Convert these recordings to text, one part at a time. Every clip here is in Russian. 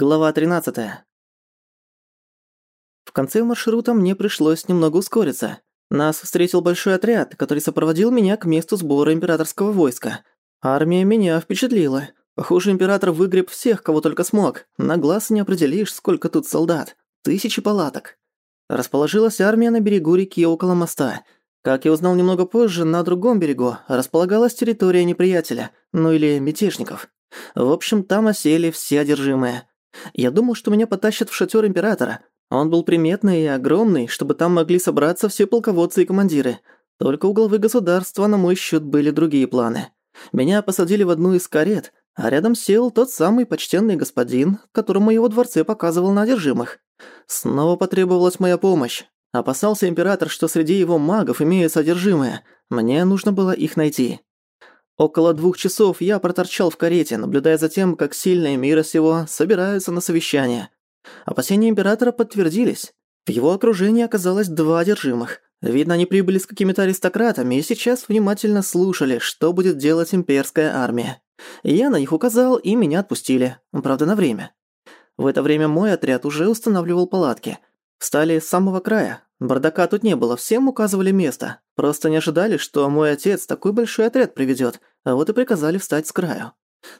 Глава 13. В конце маршрута мне пришлось немного ускориться. Нас встретил большой отряд, который сопроводил меня к месту сбора императорского войска. Армия меня впечатлила. Похоже, император выгреб всех, кого только смог. На глаз не определишь, сколько тут солдат. Тысячи палаток. Расположилась армия на берегу реки около моста. Как я узнал немного позже, на другом берегу располагалась территория неприятеля, ну или мятежников. В общем, там осели все одержимые. Я думал, что меня потащат в шатер Императора. Он был приметный и огромный, чтобы там могли собраться все полководцы и командиры. Только у главы государства на мой счёт были другие планы. Меня посадили в одну из карет, а рядом сел тот самый почтенный господин, которому его дворце показывал на одержимых. Снова потребовалась моя помощь. Опасался император, что среди его магов имеются содержимое. Мне нужно было их найти. Около двух часов я проторчал в карете, наблюдая за тем, как сильные мира сего собираются на совещание. Опасения императора подтвердились. В его окружении оказалось два одержимых. Видно, они прибыли с какими-то аристократами и сейчас внимательно слушали, что будет делать имперская армия. Я на них указал, и меня отпустили. Правда, на время. В это время мой отряд уже устанавливал палатки. Встали с самого края. Бардака тут не было, всем указывали место. Просто не ожидали, что мой отец такой большой отряд приведёт, а вот и приказали встать с краю.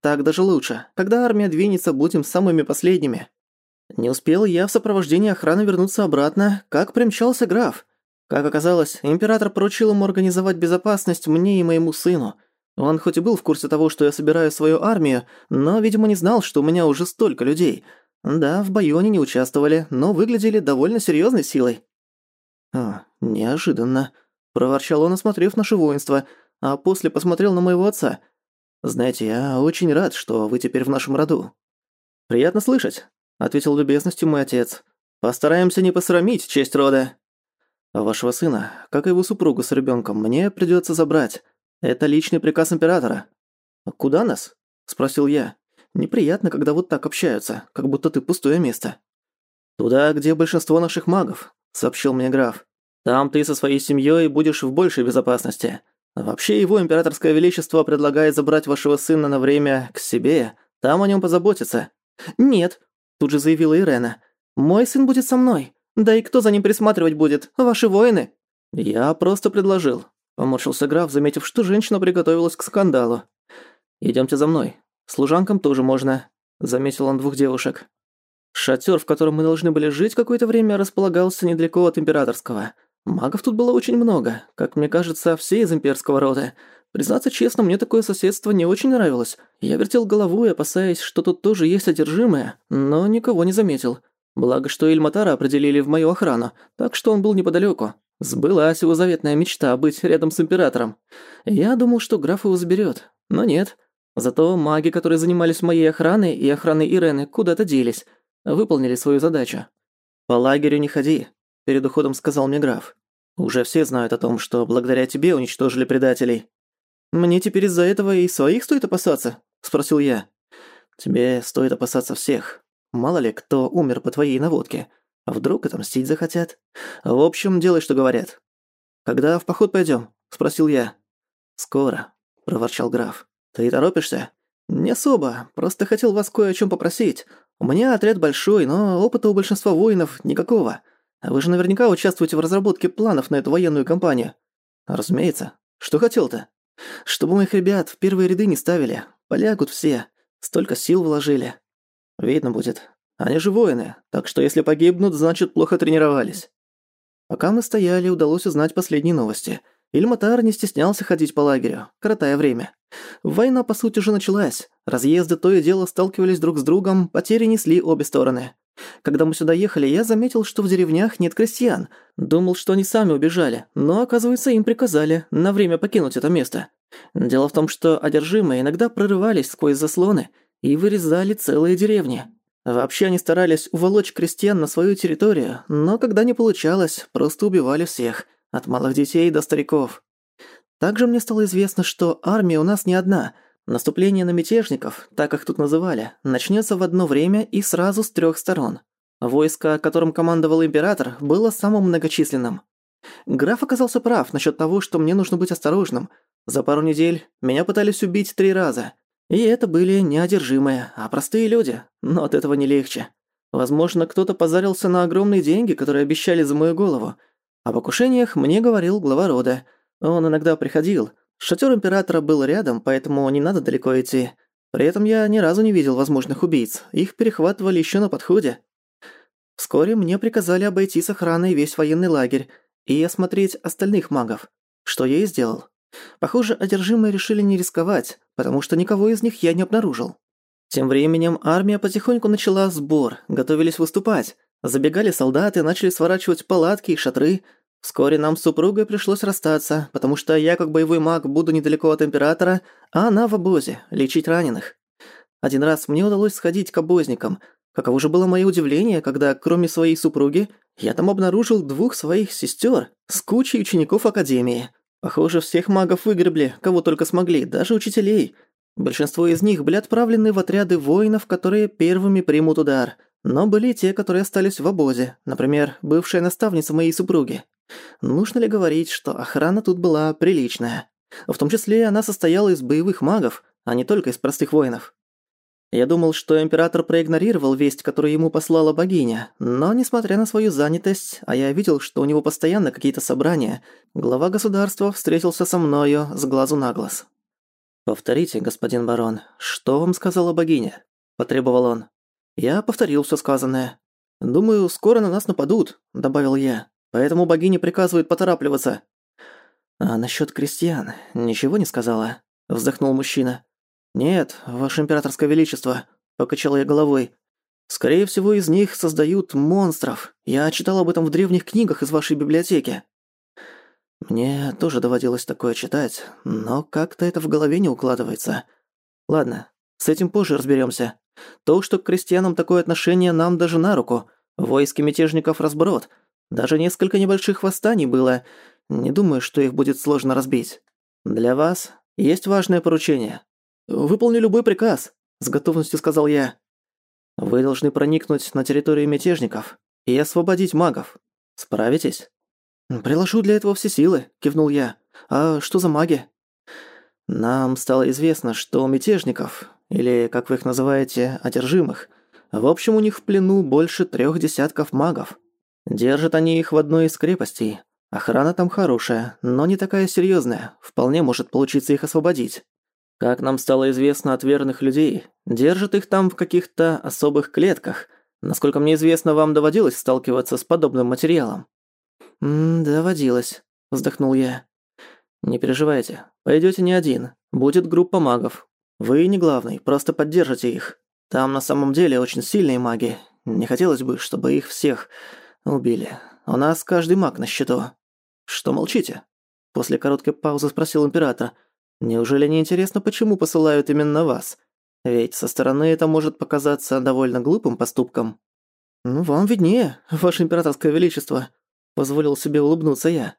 Так даже лучше. Когда армия двинется, будем самыми последними. Не успел я в сопровождении охраны вернуться обратно, как примчался граф. Как оказалось, император поручил ему организовать безопасность мне и моему сыну. Он хоть и был в курсе того, что я собираю свою армию, но, видимо, не знал, что у меня уже столько людей – да, в бою они не участвовали, но выглядели довольно серьезной силой. А, неожиданно. Проворчал он, осмотрев наше воинство, а после посмотрел на моего отца. Знаете, я очень рад, что вы теперь в нашем роду. Приятно слышать, ответил любезностью мой отец. Постараемся не посрамить честь рода. «А вашего сына, как и его супругу с ребенком, мне придется забрать. Это личный приказ императора. «А куда нас? спросил я. Неприятно, когда вот так общаются, как будто ты пустое место». «Туда, где большинство наших магов», — сообщил мне граф. «Там ты со своей семьей будешь в большей безопасности. Вообще его императорское величество предлагает забрать вашего сына на время к себе, там о нем позаботятся». «Нет», — тут же заявила Ирена. «Мой сын будет со мной. Да и кто за ним присматривать будет? Ваши воины?» «Я просто предложил», — поморщился граф, заметив, что женщина приготовилась к скандалу. «Идёмте за мной. Служанкам тоже можно», — заметил он двух девушек. Шатер, в котором мы должны были жить какое-то время, располагался недалеко от императорского. Магов тут было очень много, как мне кажется, все из имперского рода. Признаться честно, мне такое соседство не очень нравилось. Я вертел головой, опасаясь, что тут тоже есть одержимое, но никого не заметил. Благо, что Эльматара определили в мою охрану, так что он был неподалеку. Сбылась его заветная мечта быть рядом с императором. Я думал, что граф его заберет, но нет. Зато маги, которые занимались моей охраной и охраной Ирены, куда-то делись. Выполнили свою задачу. «По лагерю не ходи», — перед уходом сказал мне граф. «Уже все знают о том, что благодаря тебе уничтожили предателей». «Мне теперь из-за этого и своих стоит опасаться?» — спросил я. «Тебе стоит опасаться всех. Мало ли, кто умер по твоей наводке. А вдруг отомстить захотят? В общем, делай, что говорят». «Когда в поход пойдем? спросил я. «Скоро», — проворчал граф. «Ты торопишься?» «Не особо. Просто хотел вас кое о чем попросить. У меня отряд большой, но опыта у большинства воинов никакого. Вы же наверняка участвуете в разработке планов на эту военную кампанию». «Разумеется. Что хотел-то?» «Чтобы моих ребят в первые ряды не ставили. Полягут все. Столько сил вложили». «Видно будет. Они же воины, так что если погибнут, значит, плохо тренировались». Пока мы стояли, удалось узнать последние новости – Ильматар не стеснялся ходить по лагерю, коротая время. Война, по сути, уже началась. Разъезды то и дело сталкивались друг с другом, потери несли обе стороны. Когда мы сюда ехали, я заметил, что в деревнях нет крестьян. Думал, что они сами убежали, но, оказывается, им приказали на время покинуть это место. Дело в том, что одержимые иногда прорывались сквозь заслоны и вырезали целые деревни. Вообще они старались уволочь крестьян на свою территорию, но когда не получалось, просто убивали всех – от малых детей до стариков. Также мне стало известно, что армия у нас не одна. Наступление на мятежников, так их тут называли, начнется в одно время и сразу с трех сторон. Войско, которым командовал император, было самым многочисленным. Граф оказался прав насчет того, что мне нужно быть осторожным. За пару недель меня пытались убить три раза. И это были не одержимые, а простые люди, но от этого не легче. Возможно, кто-то позарился на огромные деньги, которые обещали за мою голову – о покушениях мне говорил глава рода. Он иногда приходил. Шатер императора был рядом, поэтому не надо далеко идти. При этом я ни разу не видел возможных убийц. Их перехватывали еще на подходе. Вскоре мне приказали обойти с охраной весь военный лагерь и осмотреть остальных магов, что я и сделал. Похоже, одержимые решили не рисковать, потому что никого из них я не обнаружил. Тем временем армия потихоньку начала сбор, готовились выступать, Забегали солдаты, начали сворачивать палатки и шатры. Вскоре нам с супругой пришлось расстаться, потому что я как боевой маг буду недалеко от Императора, а она в обозе, лечить раненых. Один раз мне удалось сходить к обозникам. Каково же было моё удивление, когда, кроме своей супруги, я там обнаружил двух своих сестер с кучей учеников Академии. Похоже, всех магов выгребли, кого только смогли, даже учителей. Большинство из них были отправлены в отряды воинов, которые первыми примут удар – но были и те, которые остались в обозе, например, бывшая наставница моей супруги. Нужно ли говорить, что охрана тут была приличная? В том числе она состояла из боевых магов, а не только из простых воинов. Я думал, что император проигнорировал весть, которую ему послала богиня, но, несмотря на свою занятость, а я видел, что у него постоянно какие-то собрания, глава государства встретился со мною с глазу на глаз. «Повторите, господин барон, что вам сказала богиня?» – потребовал он. Я повторил все сказанное. «Думаю, скоро на нас нападут», — добавил я. «Поэтому богиня приказывает поторапливаться». «А насчет крестьян ничего не сказала?» — вздохнул мужчина. «Нет, ваше императорское величество», — покачал я головой. «Скорее всего, из них создают монстров. Я читал об этом в древних книгах из вашей библиотеки». Мне тоже доводилось такое читать, но как-то это в голове не укладывается. Ладно, с этим позже разберемся. То, что к крестьянам такое отношение нам даже на руку. Войск мятежников разброд. Даже несколько небольших восстаний было. Не думаю, что их будет сложно разбить. Для вас есть важное поручение. Выполню любой приказ, с готовностью сказал я. Вы должны проникнуть на территорию мятежников и освободить магов. Справитесь? Приложу для этого все силы, кивнул я. А что за маги? Нам стало известно, что у мятежников или, как вы их называете, одержимых. В общем, у них в плену больше трех десятков магов. Держат они их в одной из крепостей. Охрана там хорошая, но не такая серьезная. Вполне может получиться их освободить. Как нам стало известно от верных людей, держат их там в каких-то особых клетках. Насколько мне известно, вам доводилось сталкиваться с подобным материалом? «М доводилось», — вздохнул я. «Не переживайте, пойдете не один. Будет группа магов, вы не главный, просто поддержите их. Там на самом деле очень сильные маги. Не хотелось бы, чтобы их всех убили. У нас каждый маг на счету. Что молчите? После короткой паузы спросил император. Неужели не интересно, почему посылают именно вас? Ведь со стороны это может показаться довольно глупым поступком. Ну, вам виднее, ваше императорское величество, позволил себе улыбнуться я.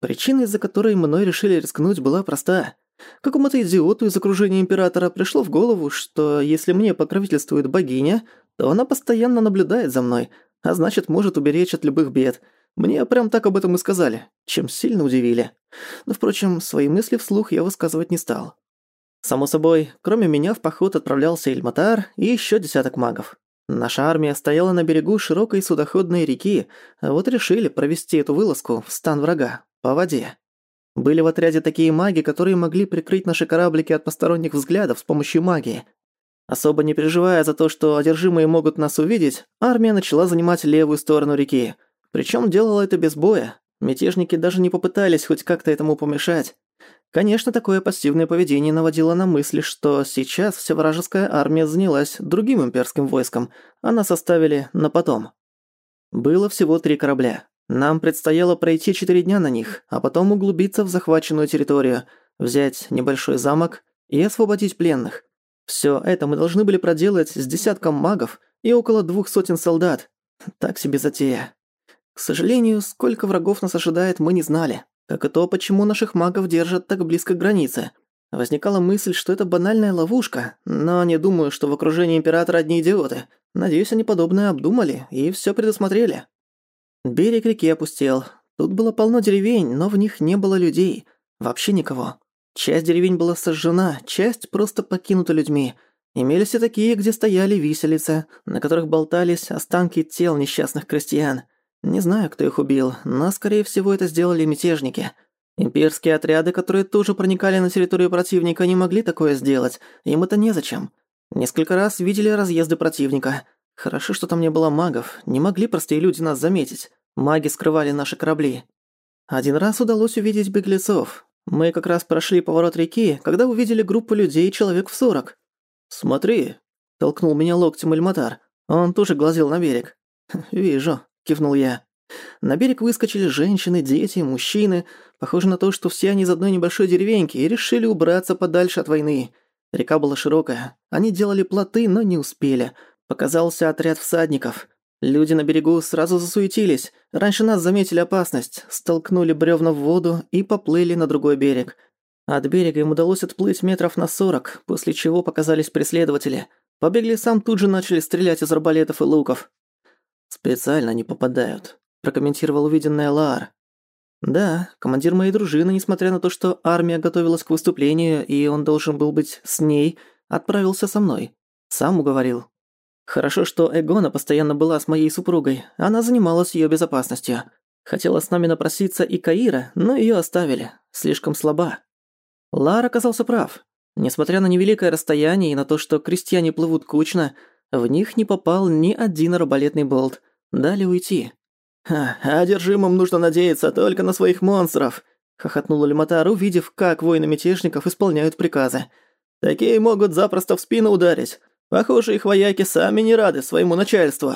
Причина, из-за которой мной решили рискнуть, была проста. Какому-то идиоту из окружения Императора пришло в голову, что если мне покровительствует богиня, то она постоянно наблюдает за мной, а значит, может уберечь от любых бед. Мне прям так об этом и сказали, чем сильно удивили. Но, впрочем, свои мысли вслух я высказывать не стал. Само собой, кроме меня в поход отправлялся Эльматар и еще десяток магов. Наша армия стояла на берегу широкой судоходной реки, а вот решили провести эту вылазку в стан врага, по воде. Были в отряде такие маги, которые могли прикрыть наши кораблики от посторонних взглядов с помощью магии. Особо не переживая за то, что одержимые могут нас увидеть, армия начала занимать левую сторону реки. Причем делала это без боя. Мятежники даже не попытались хоть как-то этому помешать. Конечно, такое пассивное поведение наводило на мысли, что сейчас вся вражеская армия занялась другим имперским войском, а нас оставили на потом. Было всего три корабля. Нам предстояло пройти четыре дня на них, а потом углубиться в захваченную территорию, взять небольшой замок и освободить пленных. Все это мы должны были проделать с десятком магов и около двух сотен солдат. Так себе затея. К сожалению, сколько врагов нас ожидает, мы не знали. Как и то, почему наших магов держат так близко к границе. Возникала мысль, что это банальная ловушка, но не думаю, что в окружении императора одни идиоты. Надеюсь, они подобное обдумали и все предусмотрели. Берег реки опустел. Тут было полно деревень, но в них не было людей. Вообще никого. Часть деревень была сожжена, часть просто покинута людьми. Имелись и такие, где стояли виселицы, на которых болтались останки тел несчастных крестьян. Не знаю, кто их убил, но, скорее всего, это сделали мятежники. Имперские отряды, которые тоже проникали на территорию противника, не могли такое сделать, им это незачем. Несколько раз видели разъезды противника – Хорошо, что там не было магов, не могли простые люди нас заметить. Маги скрывали наши корабли. Один раз удалось увидеть беглецов. Мы как раз прошли поворот реки, когда увидели группу людей человек в сорок. «Смотри!» – толкнул меня локтем Эльматар. Он тоже глазел на берег. «Хм, «Вижу», – кивнул я. На берег выскочили женщины, дети, мужчины. Похоже на то, что все они из одной небольшой деревеньки и решили убраться подальше от войны. Река была широкая. Они делали плоты, но не успели – Показался отряд всадников. Люди на берегу сразу засуетились. Раньше нас заметили опасность, столкнули бревна в воду и поплыли на другой берег. От берега им удалось отплыть метров на сорок, после чего показались преследователи. Побегли сам тут же начали стрелять из арбалетов и луков. «Специально не попадают», – прокомментировал увиденное Лаар. Да, командир моей дружины, несмотря на то, что армия готовилась к выступлению, и он должен был быть с ней, отправился со мной. Сам уговорил. Хорошо, что Эгона постоянно была с моей супругой, она занималась ее безопасностью. Хотела с нами напроситься и Каира, но ее оставили, слишком слаба. Лар оказался прав. Несмотря на невеликое расстояние и на то, что крестьяне плывут кучно, в них не попал ни один арбалетный болт. Дали уйти. «Ха, одержимым нужно надеяться только на своих монстров», — хохотнул Альматар, увидев, как воины мятежников исполняют приказы. «Такие могут запросто в спину ударить, Похоже, их вояки сами не рады своему начальству.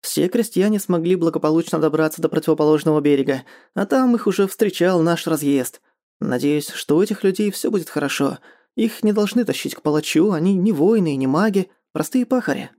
Все крестьяне смогли благополучно добраться до противоположного берега, а там их уже встречал наш разъезд. Надеюсь, что у этих людей все будет хорошо. Их не должны тащить к палачу, они не воины и не маги, простые пахари.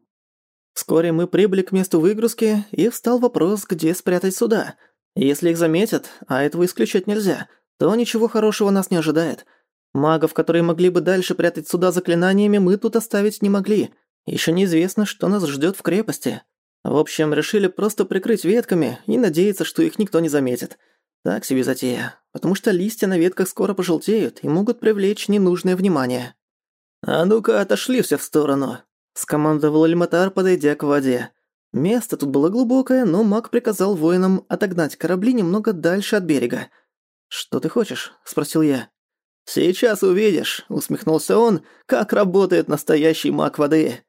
Вскоре мы прибыли к месту выгрузки, и встал вопрос, где спрятать суда. Если их заметят, а этого исключать нельзя, то ничего хорошего нас не ожидает — Магов, которые могли бы дальше прятать сюда заклинаниями, мы тут оставить не могли. Еще неизвестно, что нас ждет в крепости. В общем, решили просто прикрыть ветками и надеяться, что их никто не заметит. Так себе затея. Потому что листья на ветках скоро пожелтеют и могут привлечь ненужное внимание. «А ну-ка, отошли все в сторону!» – скомандовал Эльматар, подойдя к воде. Место тут было глубокое, но маг приказал воинам отогнать корабли немного дальше от берега. «Что ты хочешь?» – спросил я. «Сейчас увидишь», — усмехнулся он, — «как работает настоящий маг воды».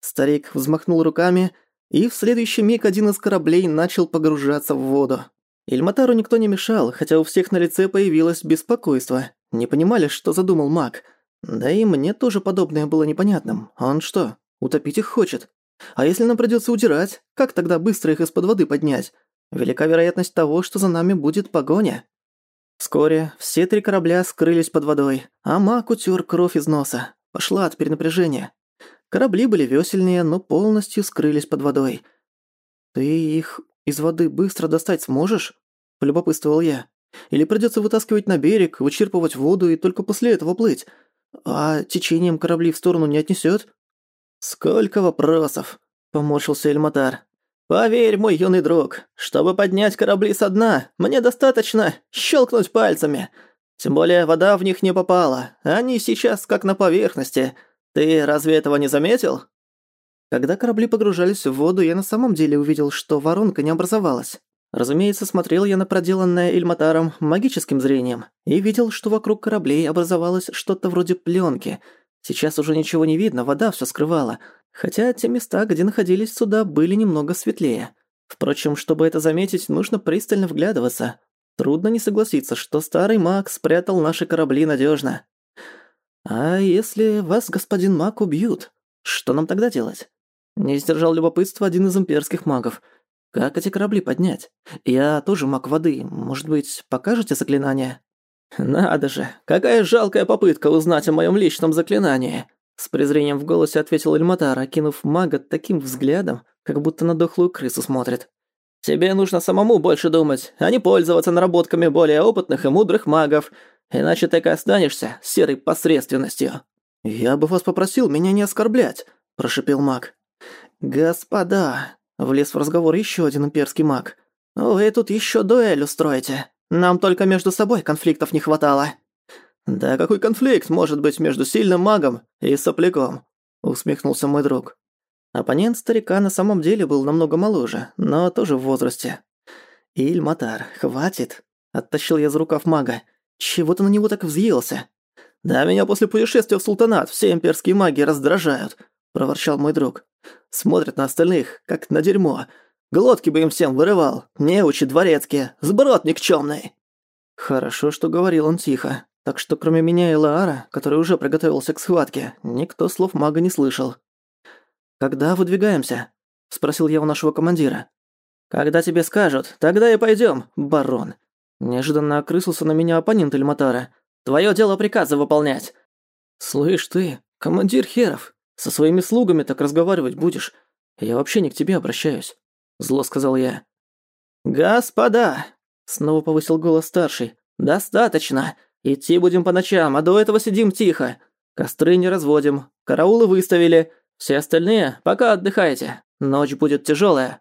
Старик взмахнул руками, и в следующий миг один из кораблей начал погружаться в воду. Ильматару никто не мешал, хотя у всех на лице появилось беспокойство. Не понимали, что задумал маг. Да и мне тоже подобное было непонятным. Он что, утопить их хочет? А если нам придётся удирать, как тогда быстро их из-под воды поднять? Велика вероятность того, что за нами будет погоня. Вскоре все три корабля скрылись под водой, а маг утер кровь из носа. Пошла от перенапряжения. Корабли были весельнее, но полностью скрылись под водой. «Ты их из воды быстро достать сможешь?» – полюбопытствовал я. «Или придется вытаскивать на берег, вычерпывать воду и только после этого плыть? А течением корабли в сторону не отнесет? «Сколько вопросов!» – поморщился Эльматар. Поверь, мой юный друг, чтобы поднять корабли со дна, мне достаточно щелкнуть пальцами. Тем более вода в них не попала, они сейчас как на поверхности. Ты разве этого не заметил? Когда корабли погружались в воду, я на самом деле увидел, что воронка не образовалась. Разумеется, смотрел я на проделанное Эльматаром магическим зрением и видел, что вокруг кораблей образовалось что-то вроде пленки. Сейчас уже ничего не видно, вода все скрывала, Хотя те места, где находились суда, были немного светлее. Впрочем, чтобы это заметить, нужно пристально вглядываться. Трудно не согласиться, что старый маг спрятал наши корабли надежно. «А если вас, господин маг, убьют? Что нам тогда делать?» Не сдержал любопытство один из имперских магов. «Как эти корабли поднять? Я тоже маг воды. Может быть, покажете заклинание?» «Надо же, какая жалкая попытка узнать о моем личном заклинании!» С презрением в голосе ответил Эльматар, окинув мага таким взглядом, как будто на дохлую крысу смотрит. «Тебе нужно самому больше думать, а не пользоваться наработками более опытных и мудрых магов, иначе ты останешься серой посредственностью». «Я бы вас попросил меня не оскорблять», – прошипел маг. «Господа», – влез в разговор еще один имперский маг, – «вы тут еще дуэль устроите. Нам только между собой конфликтов не хватало». «Да какой конфликт может быть между сильным магом и сопляком?» – усмехнулся мой друг. Оппонент старика на самом деле был намного моложе, но тоже в возрасте. «Ильматар, хватит!» – оттащил я за рукав мага. «Чего ты на него так взъелся?» «Да меня после путешествия в султанат все имперские маги раздражают», – проворчал мой друг. «Смотрят на остальных, как на дерьмо. Глотки бы им всем вырывал. Неучи дворецкие, сброд никчёмный!» Хорошо, что говорил он тихо. Так что кроме меня и Лаара, который уже приготовился к схватке, никто слов мага не слышал. «Когда выдвигаемся?» – спросил я у нашего командира. «Когда тебе скажут, тогда и пойдем, барон». Неожиданно окрысился на меня оппонент Эльматара. «Твое дело приказы выполнять». «Слышь ты, командир Херов, со своими слугами так разговаривать будешь. Я вообще не к тебе обращаюсь», – зло сказал я. «Господа!» – снова повысил голос старший. «Достаточно! Идти будем по ночам, а до этого сидим тихо. Костры не разводим, караулы выставили. Все остальные пока отдыхайте. Ночь будет тяжелая.